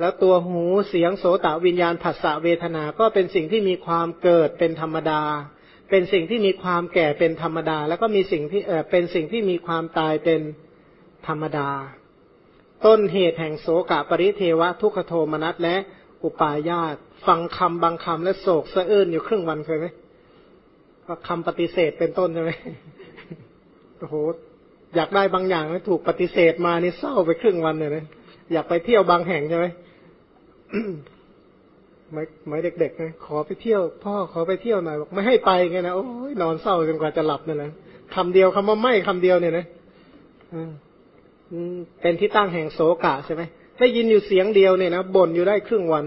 แล้วตัวหูเสียงโสตวิญญาณผัสสะเวทนา ก็เป็นสิ่งที่มีความเกิดเป็นธรรมดา เป็นสิ่งที่มีความแก่เป็นธรรมดา แล้วก็มีสิ่งที่เออเป็นสิ่งที่มีความตายเป็นธรรมดา ต้นเหตุแห่งโสกะปริเทวะทุกขโทมนัสและอุปาญาตฟังคำบางคำและโศกสะอื้นอยู่ครึ่งวันเคยไหมก็คำปฏิเสธเป็นต้นใช่ไหมโอ้โห อยากได้บางอย่างถูกปฏิเสธมานี่เศร้าไปครึ่งวันเลยนะอยากไปเที่ยวบางแห่งใช่ไหมไม่ไม่เด็กๆนะขอไปเที่ยว พ่อขอไปเที่ยวหน่อยบอกไม่ให้ไปไงนะโอ้ยนอนเศร้าจนกว่าจะหลับนั่นแหละคำเดียวคำว่าไม่คำเดียวเนี่ยนะเป็นที่ตั้งแห่งโศกะใช่ไหมได้ยินอยู่เสียงเดียวเนี่ยนะบ่นอยู่ได้ครึ่งวัน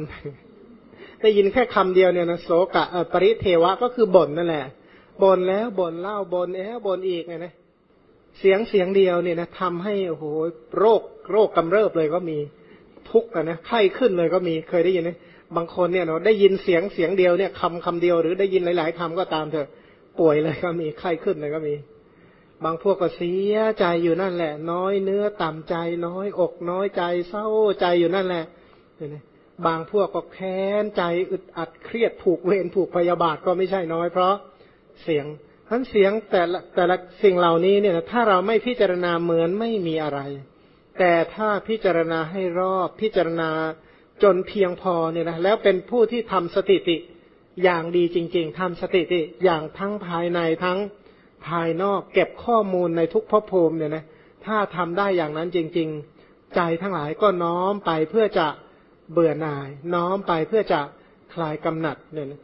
ได้ยินแค่คำเดียวเนี่ยนะโศกะปริเทวะก็คือบ่นนั่นแหละบ่นแล้วบ่นเล่าบ่นเอ๊ะบ่นอีกไงนะ เสียงเสียงเดียวเนี่ยนะทำให้โอ้โหโรคโรคกำเริบเลยก็มีทุกข์นะไข้ขึ้นเลยก็มีเคยได้ยินไหมบางคนเนี่ยเนาะได้ยินเสียงเสียงเดียวเนี่ยคำคำเดียวหรือได้ยินหลาย ๆคำก็ตามเถอะ ป่วยเลยก็มีไข้ขึ้นเลยก็มี บางพวกก็เสียใจอยู่นั่นแหละ น้อยเนื้อต่ำใจน้อยอกน้อยใจเศร้าใจอยู่นั่นแหละเนไหมบางพวกก็แค้นใจอึดอัดเครียดผูกเวรผูกพยาบาทก็ไม่ใช่น้อยเพราะเสียง ทั้นเสียงแต่ละแต่ละสิ่งเหล่านี้เนี่ยถ้าเราไม่พิจารณาเหมือนไม่มีอะไร แต่ถ้าพิจารณาให้รอบพิจารณาจนเพียงพอเนี่ยนะแล้วเป็นผู้ที่ทำสติติอย่างดีจริง ๆทำสติติอย่างทั้งภายในทั้งภายนอกเก็บข้อมูลในทุกภพภูมิเนี่ยนะถ้าทำได้อย่างนั้นจริง ๆ ใจทั้งหลายก็น้อมไปเพื่อจะเบื่อหน่าย น้อมไปเพื่อจะคลายกำหนัดเนี่ยนะ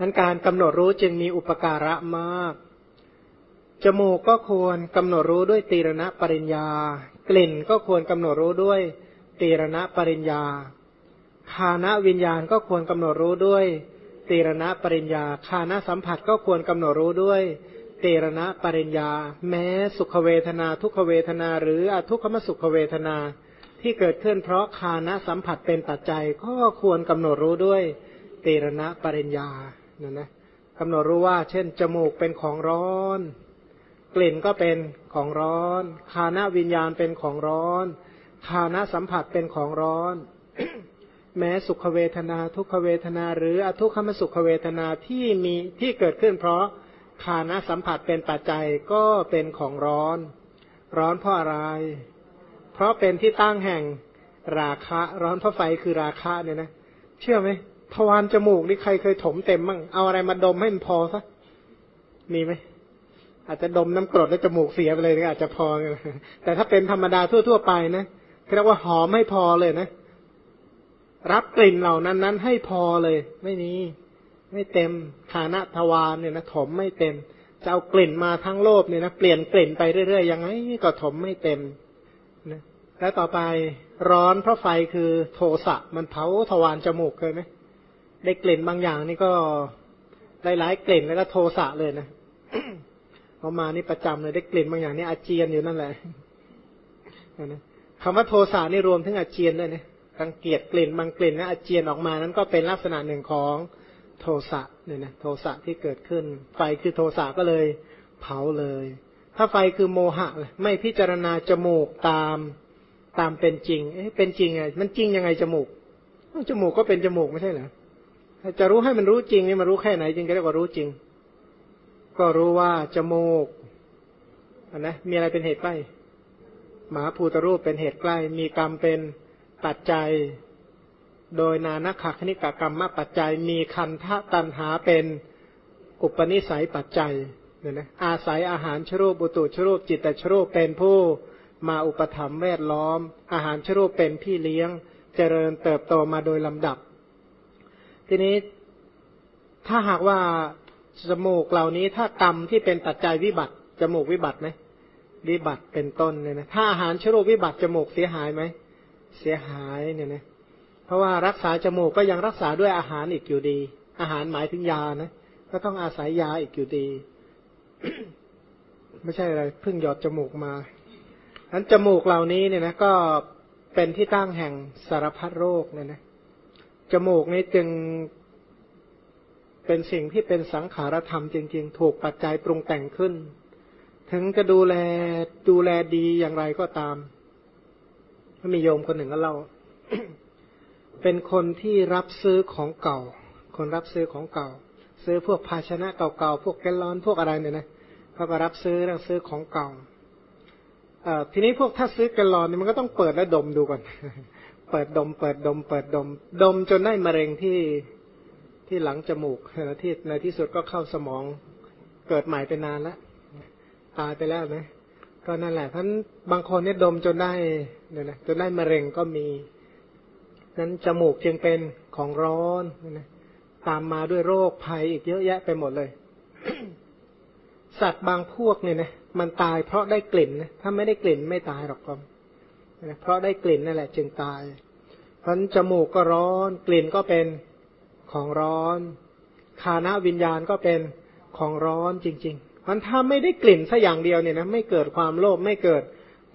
นั้นการกำหนดรู้จึงมีอุปการะมาก จมูกก็ควรกำหนดรู้ด้วยตีรณะปริญญา กลิ่นก็ควรกำหนดรู้ด้วยตีรณะปริญญาคานะวิญญาณก็ควรกำหนดรู้ด้วยตีรณะปริญญาคานะสัมผัสก็ควรกำหนดรู้ด้วยเตรณะปริญญา แม้สุขเวทนา ทุกขเวทนา หรืออทุกขมสุขเวทนาที่เกิดขึ้นเพราะคานะสัมผัสเป็นปัจจัยก็ควรกำหนดรู้ด้วยเตรณะปริญญา นั่นนะกำหนดรู้ว่า เช่น จมูกเป็นของร้อน กลิ่นก็เป็นของร้อนคานะวิญญาณเป็นของร้อนคานะสัมผัสเป็นของร้อน แม้สุขเวทนา ทุกขเวทนา หรืออทุกขมสุขเวทนาที่มีที่เกิดขึ้น เพราะคานะสัมผัสเป็นปัจจัยก็เป็นของร้อน ร้อนเพราะอะไร เพราะเป็นที่ตั้งแห่งราคะ ร้อนเพราะไฟคือราคะเนี่ยนะ เชื่อไหม ทวารจมูกนี่ใครเคยถมเต็มมั่งเอาอะไรมาดมให้มันพอซะมีไหมอาจจะดมน้ำกรดแล้วจมูกเสียไปเลยก็อาจจะพอ แต่ถ้าเป็นธรรมดาทั่ว ๆ ไปนะเรียกว่าหอมไม่พอเลยนะ รับกลิ่นเหล่านั้นนั้นให้พอเลย ไม่มีไม่เต็มฐานะทวารเนี่ยนะถมไม่เต็มจะเอากลิ่นมาทั้งโลกเนี่ยนะเปลี่ยนกลิ่นไปเรื่อยๆยังไงก็ถมไม่เต็มนะแล้วต่อไปร้อนเพราะไฟคือโทสะมันเผาทวารจมูกเคยไหม ได้กลิ่นบางอย่างนี่ก็ได้หลายกลิ่นแล้วก็โทสะเลยนะพอมานี่ประจำเลยได้กลิ่นบางอย่างนี่อาเจียนอยู่นั่นแหละนะคำว่าโทสะนี่รวมถึงอาเจียนด้วยนะรังเกียจกลิ่นบางกลิ่นนะอาเจียนออกมานั้นก็เป็นลักษณะหนึ่งของโทสะเนี่ยนะโทสะที่เกิดขึ้น ไฟคือโทสะก็เลยเผาเลย ถ้าไฟคือโมหะไม่พิจารณาจมูกตามตามเป็นจริง เอ๊ะเป็นจริงไงมันจริงยังไงจมูกจมูกก็เป็นจมูกไม่ใช่เหรอ จะรู้ให้มันรู้จริงนี่มันรู้แค่ไหนจริงก็เรียกว่ารู้จริง ก็รู้ว่าจมูกอันนะมีอะไรเป็นเหตุไปมหาภูตรูปเป็นเหตุใกล้ มีกรรมเป็นปัจจัย โดยนานักขคณิกกรรมมาปัจจัย มีคันทะตันหาเป็นอุปนิสัยปัจจัยเนี่ยนะอาศัยอาหารชรูปบุตุชรูปจิตตชรูปเป็นผู้มาอุปถัมภ์แวดล้อม อาหารชรูปเป็นพี่เลี้ยง เจริญเติบโตมาโดยลำดับ ทีนี้ถ้าหากว่าจมูกเหล่านี้ถ้ากรรมที่เป็นปัจจัยวิบัติจมูกวิบัติไหมวิบัติเป็นต้นเนี่ยนะถ้าอาหารชโรควิบัติจมูกเสียหายไหมเสียหายเนี่ยนะเพราะว่ารักษาจมูกก็ยังรักษาด้วยอาหารอีกอยู่ดี อาหารหมายถึงยานะก็ต้องอาศัยยาอีกอยู่ดี ไม่ใช่อะไรเพิ่งหยอดจมูกมาอันจมูกเหล่านี้เนี่ยนะก็เป็นที่ตั้งแห่งสารพัดโรคเนี่ยนะ จมูกนี้จึงเป็นสิ่งที่เป็นสังขารธรรมจริง ๆ ถูกปัจจัยปรุงแต่งขึ้น ถึงจะดูแลดูแลดีอย่างไรก็ตามมีโยมคนหนึ่งก็เล่า เป็นคนที่รับซื้อของเก่า คนรับซื้อของเก่า ซื้อพวกภาชนะเก่าๆ พวกแกลลอน พวกอะไรเนี่ยนะเขาก็รับซื้อแล้วซื้อของเก่าอทีนี้พวกถ้าซื้อแกลลอนเนี่ยมันก็ต้องเปิดและดมดูก่อน เปิดดม เปิดดม เปิดดม ดมจนได้มะเร็งที่ที่หลังจมูกนที่ในที่สุดก็เข้าสมองเกิดใหม่ไปนานแล้วตายไปแล้วนะก็นั่นแหละท่านบางคนเนี่ยดมจนได้เนี่ยนะจนได้มะเร็งก็มี นั้นจมูกจึงเป็นของร้อนนะตามมาด้วยโรคภัยอีกเยอะแยะไปหมดเลย สัตว์บางพวกเนี่ยนะมันตายเพราะได้กลิ่นนะถ้าไม่ได้กลิ่นไม่ตายหรอกครับ เพราะได้กลิ่นนั่นแหละ จึงตาย เพราะจมูกก็ร้อน กลิ่นก็เป็นของร้อนคานะวิญญาณก็เป็นของร้อนจริงๆมันถ้าไม่ได้กลิ่นสัอย่างเดียวเนี่ยนะไม่เกิดความโลภไม่เกิด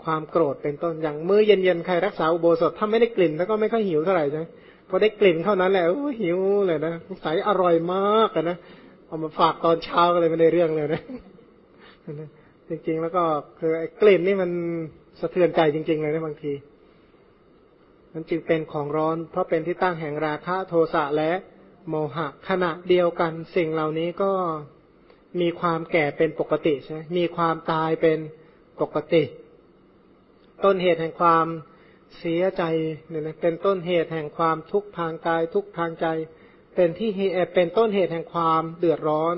ความโกรธเป็นต้นอย่างมื้อเย็นๆใครรักษาอุโบสถถ้าไม่ได้กลิ่นแล้วก็ไม่ค่อยหิวเท่าไหร่ใช่พอได้กลิ่นเท่านั้นแหละหิวเลยนะใสอร่อยมากนะเอามาฝากตอนเช้าก็เลยไม่ได้เรื่องเลยนะจริงๆแล้วก็คือกลิ่นนี่มัน สะเทือนใจจริง ๆ เลยนะบางทีมันจึงเป็นของร้อน เพราะเป็นที่ตั้งแห่งราคะโทสะและโมหะ ขณะเดียวกันสิ่งเหล่านี้ก็มีความแก่เป็นปกติใช่ไหมมีความตายเป็นปกติ ต้นเหตุแห่งความเสียใจเนี่ยนะเป็นต้นเหตุแห่งความทุกข์ทางกายทุกข์ทางใจ เป็นที่เป็นต้นเหตุแห่งความเดือดร้อน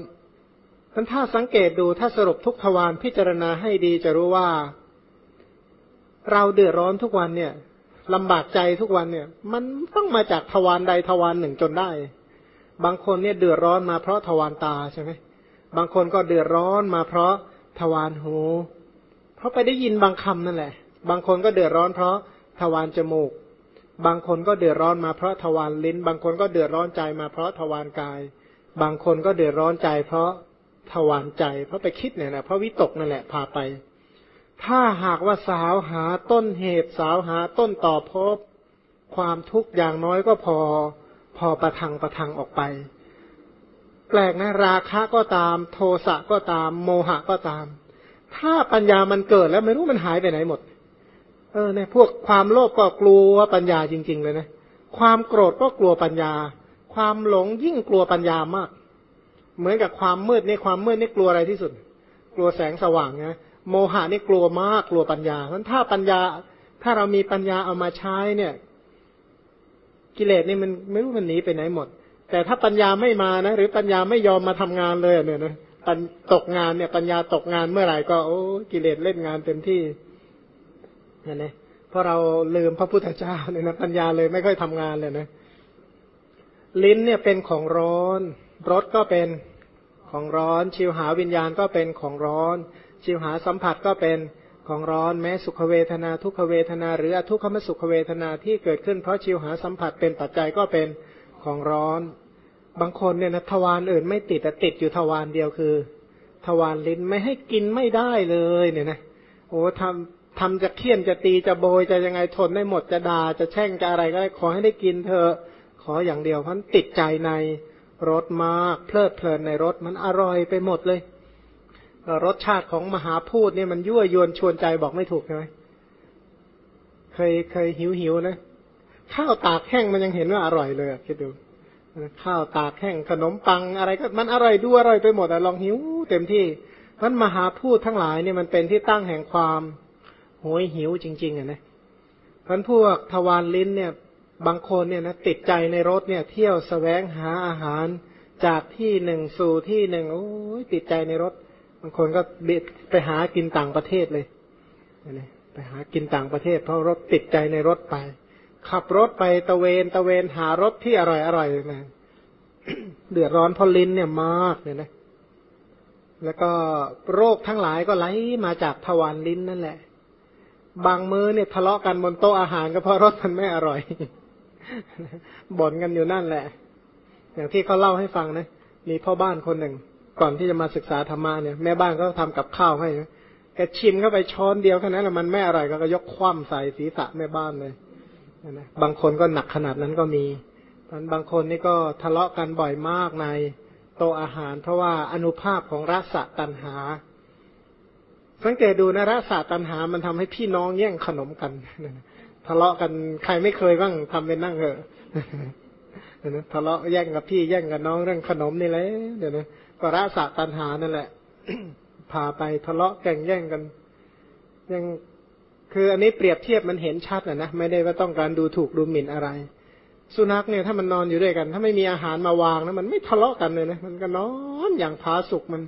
ท่านถ้าสังเกตดูถ้าสรุปทุกทวารพิจารณาให้ดีจะรู้ว่า เราเดือดร้อนทุกวันเนี่ยลำบากใจทุกวันเนี่ย มันต้องมาจากทวารใดทวารหนึ่งจนได้ บางคนเนี่ยเดือดร้อนมาเพราะทวารตาใช่ไหมบางคนก็เดือดร้อนมาเพราะทวารหู เพราะไปได้ยินบางคำนั่นแหละ บางคนก็เดือดร้อนเพราะทวารจมูก บางคนก็เดือดร้อนมาเพราะทวารลิ้น บางคนก็เดือดร้อนใจมาเพราะทวารกาย บางคนก็เดือดร้อนใจเพราะทวารใจ เพราะไปคิดเนี่ยนะเพราะวิตกนั่นแหละพาไป ถ้าหากว่าสาวหาต้นเหตุสาวหาต้นต่อพบ ความทุกข์อย่างน้อยก็พอ พอประทังประทังออกไป แปลกนะ ราคะก็ตาม โทสะก็ตาม โมหะก็ตาม ถ้าปัญญามันเกิดแล้วไม่รู้มันหายไปไหนหมด เออในพวกความโลภก็กลัวปัญญาจริง ๆ เลยนะ ความโกรธก็กลัวปัญญา ความหลงยิ่งกลัวปัญญามาก เหมือนกับความมืดในความมืดนี่กลัวอะไรที่สุด กลัวแสงสว่างนะ โมหะนี่กลัวมากกลัวปัญญาเพราะถ้าปัญญา ถ้าเรามีปัญญาเอามาใช้เนี่ย กิเลสนี่มันไม่รู้มันหนีไปไหนหมด แต่ถ้าปัญญาไม่มานะ หรือปัญญาไม่ยอมมาทำงานเลยเนี่ยนะปัญตกงานเนี่ย ปัญญาตกงานเมื่อไหร่ก็โอ้กิเลสเล่นงานเต็มที่นั่นเองเพราะเราลืมพระพุทธเจ้าเนี่ยนะปัญญาเลยไม่ค่อยทำงานเลยนะ ลิ้นเนี่ยเป็นของร้อน รสก็เป็นของร้อน ชิวหาวิญญาณก็เป็นของร้อน ชิวหาสัมผัสก็เป็นของร้อนแม้สุขเวทนาทุกขเวทนาหรืออทุกขมสุขเวทนาที่เกิดขึ้นเพราะชิวหาสัมผัสเป็นปัจจัยก็เป็นของร้อน บางคนเนี่ยนะทวารอื่นไม่ติดแต่ติดอยู่ทวารเดียวคือ ทวารลิ้นไม่ให้กินไม่ได้เลยเนี่ยนะโอ้ทำทำจะเคี่ยนจะตีจะโบยจะยังไงทนได้หมดจะด่าจะแช่งจะอะไรก็ได้ขอให้ได้กินเธอขออย่างเดียวเพราะติดใจในรสมากเพลิดเพลินในรสมันอร่อยไปหมดเลย รสชาติของมหาพูดเนี่ยมันยั่วยวนชวนใจบอกไม่ถูกใช่ไหมเคยเคยหิวหิวนะข้าวตากแห้งมันยังเห็นว่าอร่อยเลยคิดดูข้าวตากแห้งขนมปังอะไรก็มันอร่อยดูอร่อยไปหมดอะลองหิวเต็มที่มันมหาพูดทั้งหลายเนี่ยมันเป็นที่ตั้งแห่งความโหยหิวจริง ๆอะนะพันพวกทวารลิ้นเนี่ย บางคนเนี่ยนะติดใจในรถเนี่ย เที่ยวสแสวงหาอาหารจากที่หนึ่งสู่ที่หนึ่งโอ้ยติดใจในรถ บางคนก็ไปหากินต่างประเทศเลยไปหากินต่างประเทศ เพราะรถติดใจในรถไป ขับรถไปตะเวนตะเวนหารถที่อร่อยอร่อยนะเดือดร้อนเพราะลิ้นเนี่ยมากเลยนะแล้วก็โรคทั้งหลายก็ไหลมาจากทวารลิ้นนั่นแหละ บางมือเนี่ยทะเลาะกันบนโต๊ะอาหารก็เพราะรสมันไม่อร่อย บ่นกันอยู่นั่นแหละ อย่างที่เขาเล่าให้ฟังนะ มีพ่อบ้านคนหนึ่ง ก่อนที่จะมาศึกษาธรรมะเนี่ยแม่บ้านก็ทำกับข้าวให้แกชิมเข้าไปช้อนเดียวแค่นั้นแหละมันไม่อร่อยก็ยกคว่ำใส่ศีรษะแม่บ้านเลยนะบางคนก็หนักขนาดนั้นก็มีบางคนนี่ก็ทะเลาะกันบ่อยมากในโตอาหาร เพราะว่าอนุภาพของรสตันหา สังเกตดูนะรสตันหา มันทำให้พี่น้องแย่งขนมกันทะเลาะกันใครไม่เคยบ้างทำเป็นนั่งเหอะนะทะเลาะแย่งกับพี่แย่งกับน้องเรื่องขนมนี่แหละเดี๋ยวนะ ก็ระสะตันหานั่นแหละพาไปทะเลาะแก่งแย่งกัน ยังคืออันนี้เปรียบเทียบมันเห็นชัดนะนะไม่ได้ว่าต้องการดูถูกดูหมิ่นอะไร สุนัขเนี่ยถ้ามันนอนอยู่ด้วยกัน ถ้าไม่มีอาหารมาวางนะมันไม่ทะเลาะกันเลยนะมันก็นอนอย่างผาสุกมัน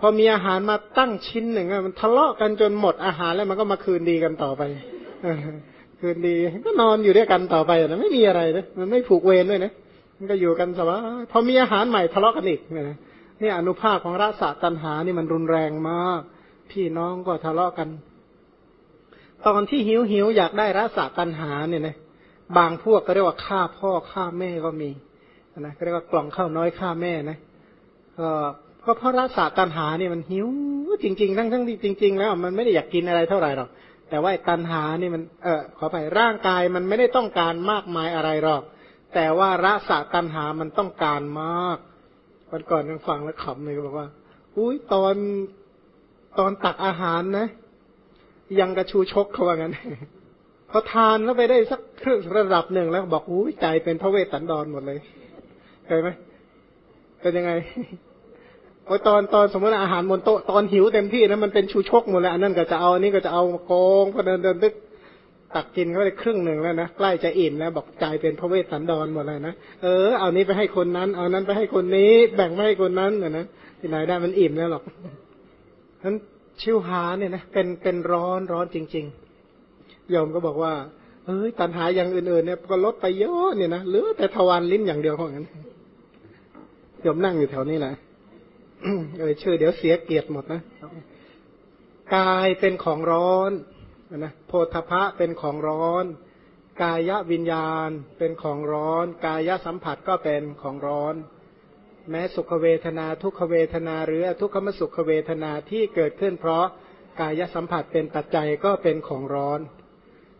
พอมีอาหารมาตั้งชิ้นหนึ่งมันทะเลาะกันจนหมดอาหารแล้วมันก็มาคืนดีกันต่อไปคืนดีก็นอนอยู่ด้วยกันต่อไปนะไม่มีอะไรนะมันไม่ผูกเวรด้วยนะ มันก็อยู่กันสบายพอมีอาหารใหม่ทะเลาะกันอีกเนี่ยนี่อนุภาคของรสะตันหานี่มันรุนแรงมาก พี่น้องก็ทะเลาะกัน ตอนที่หิวหิวอยากได้รสะตันหาเนี่ยนะบางพวกก็เรียกว่าฆ่าพ่อฆ่าแม่ก็มีนะเรียกว่ากล่องข้าวน้อยฆ่าแม่นะก็เพราะรสะตันหาเนี่ยมันหิวจริง ๆ ทั้งทั้งที่จริง ๆ แล้ว มันไม่ได้อยากกินอะไรเท่าไหร่หรอกแต่ว่าตันหานี่มันเออขอไปร่างกายมันไม่ได้ต้องการมากมายอะไรหรอก แต่ว่าระสะตันหามันต้องการมากวันก่อนยังฟังแล้วขำเลยก็บอกว่า อุ้ยตอนตอนตักอาหารนะ ยังกระชูชกเขาว่างั้นพอทานแล้วไปได้สักครึ่งระดับหนึ่งแล้วบอกอุ้ยใจเป็นพระเวสสันดรหมดเลยเคยไหมเป็นยังไงโอ้ยตอนตอนสมมติอาหารบนโต๊ะตอนหิวเต็มที่นะมันเป็นชูชกหมดเลยอันนั้นก็จะเอาอันนี้ก็จะเอาโกงพอเดินเดินตึก ตักกินเขาไปครึ่งหนึ่งแล้วนะใกล้จะอิ่มแล้วบอกใจเป็นพระเวสสันดรหมดเลยนะเออเอานี้ไปให้คนนั้น เอานั้นไปให้คนนี้ แบ่งไม่ให้คนนั้นนะที่ไหนได้มันอิ่มแล้วหรอกนั้นชิวหาเนี่ยนะเป็นเป็นร้อนร้อนจริงๆโยมก็บอกว่าเอ้ยตันหาอย่างอื่นๆเนี่ยก็ลดไปเยอะเนี่ยนะเหลือแต่ทวารลิ้นอย่างเดียวเท่านั้นโยมนั่งอยู่แถวนี้แหละเออชื่อเดี๋ยวเสียเกียรติหมดนะกายเป็นของร้อน นะโพธพะเป็นของร้อน กายวิญญาณเป็นของร้อน กายสัมผัสก็เป็นของร้อน แม้สุขเวทนาทุกขเวทนา หรือทุกขมสุขเวทนาที่เกิดขึ้น เพราะกายสัมผัสเป็นปัจจัยก็เป็นของร้อน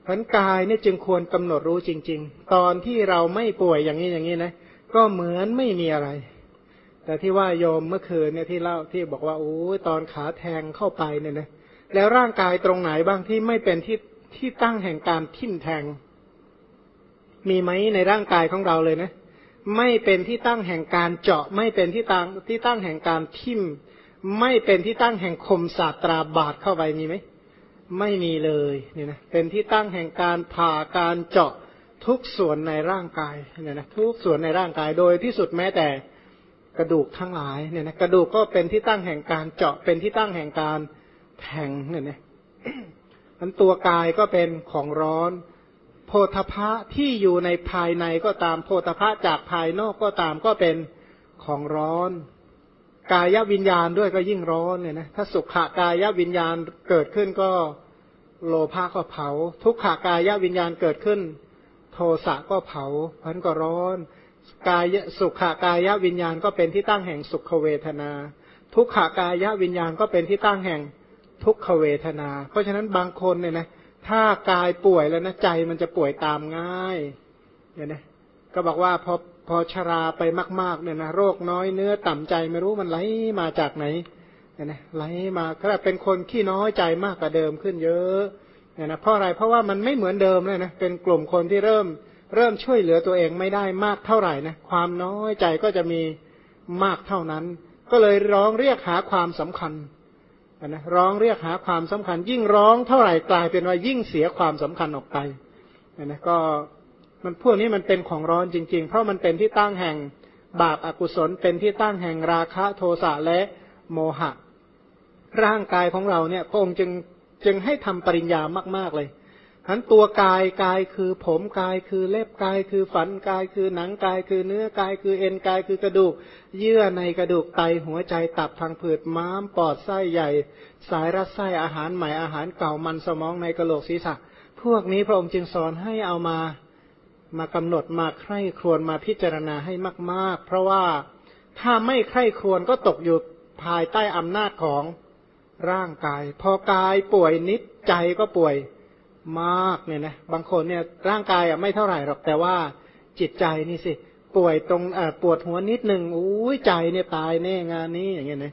พันกายนี่จึงควรกำหนดรู้จริง ๆ ตอนที่เราไม่ป่วยอย่างนี้อย่างนี้นะ ก็เหมือนไม่มีอะไร แต่ที่ว่าโยมเมื่อคืนเนี่ยที่เล่าที่บอกว่าโอ้ตอนขาแทงเข้าไปเนี่ยนะ แล้วร่างกายตรงไหนบ้างที่ไม่เป็นที่ที่ตั้งแห่งการทิ่มแทง มีไหมในร่างกายของเราเลยนะ ไม่เป็นที่ตั้งแห่งการเจาะ ไม่เป็นที่ตั้งที่ตั้งแห่งการทิ่ม ไม่เป็นที่ตั้งแห่งคมศาสตราบาดเข้าไปมีไหมไม่มีเลยเนี่ยนะเป็นที่ตั้งแห่งการผ่าการเจาะทุกส่วนในร่างกายเนี่ยนะทุกส่วนในร่างกายโดยที่สุดแม้แต่กระดูกทั้งหลายเนี่ยนะกระดูกก็เป็นที่ตั้งแห่งการเจาะเป็นที่ตั้งแห่งการ แทงเนี่ยนะมันตัวกายก็เป็นของร้อน โพธพะที่อยู่ในภายในก็ตามโพธพะจากภายนอกก็ตามก็เป็นของร้อน กายวิญญาณด้วยก็ยิ่งร้อนเนี่ยนะถ้าสุขากายวิญญาณเกิดขึ้นก็โลภะก็เผา ทุกขากายวิญญาณเกิดขึ้น โทสะก็เผาพันก็ร้อน กายสุขากายวิญญาณก็เป็นที่ตั้งแห่งสุขเวทนา ทุกขากายวิญญาณก็เป็นที่ตั้งแห่ง ทุกขเวทนา เพราะฉะนั้นบางคนเนี่ยนะถ้ากายป่วยแล้วนะใจมันจะป่วยตามง่ายเนี่ยนะก็บอกว่าพอพอชราไปมาก ๆ เนี่ยนะโรคน้อยเนื้อต่ำใจไม่รู้มันไหลมาจากไหนเนี่ยนะไหลมาก็เป็นคนขี้น้อยใจมากกว่าเดิมขึ้นเยอะเนี่ยนะเพราะอะไรเพราะว่ามันไม่เหมือนเดิมเลยนะเป็นกลุ่มคนที่เริ่มเริ่มช่วยเหลือตัวเองไม่ได้มากเท่าไหร่นะความน้อยใจก็จะมีมากเท่านั้น ก็เลยร้องเรียกหาความสำคัญ นะร้องเรียกหาความสำคัญ ยิ่งร้องเท่าไหร่กลายเป็นว่ายิ่งเสียความสำคัญออกไปนะก็มันพวกนี้มันเป็นของร้อนจริง ๆ เพราะมันเป็นที่ตั้งแห่งบาปอากุศล เป็นที่ตั้งแห่งราคะโทสะและโมหะ ร่างกายของเราเนี่ยพระองค์จึงจึงให้ทำปริญญามาก ๆเลย ทั้นตัวกายกายคือผมกายคือเล็บกายคือฝันกายคือหนังกายคือเนื้อกายคือเอ็นกายคือกระดูก เยื่อในกระดูกไตหัวใจตับทางผืดม้ามปอดไส้ใหญ่ สายรัดไส้อาหารใหม่อาหารเก่ามันสมองในกระโหลกศีรษะ พวกนี้พระองค์จึงสอนให้เอามามากำหนดมาใคร่ครวญมาพิจารณาให้มาก ๆ เพราะว่าถ้าไม่ใคร่ครวญก็ตกอยู่ภายใต้อำนาจของร่างกาย พอกายป่วยนิดใจก็ป่วย มากเนี่ยนะบางคนเนี่ยร่างกายอะไม่เท่าไหร่หรอกแต่ว่าจิตใจนี่สิป่วยตรงปวดหัวนิดหนึ่งอุ้ยใจเนี่ยตายแน่งานนี้อย่างเงี้ยนะ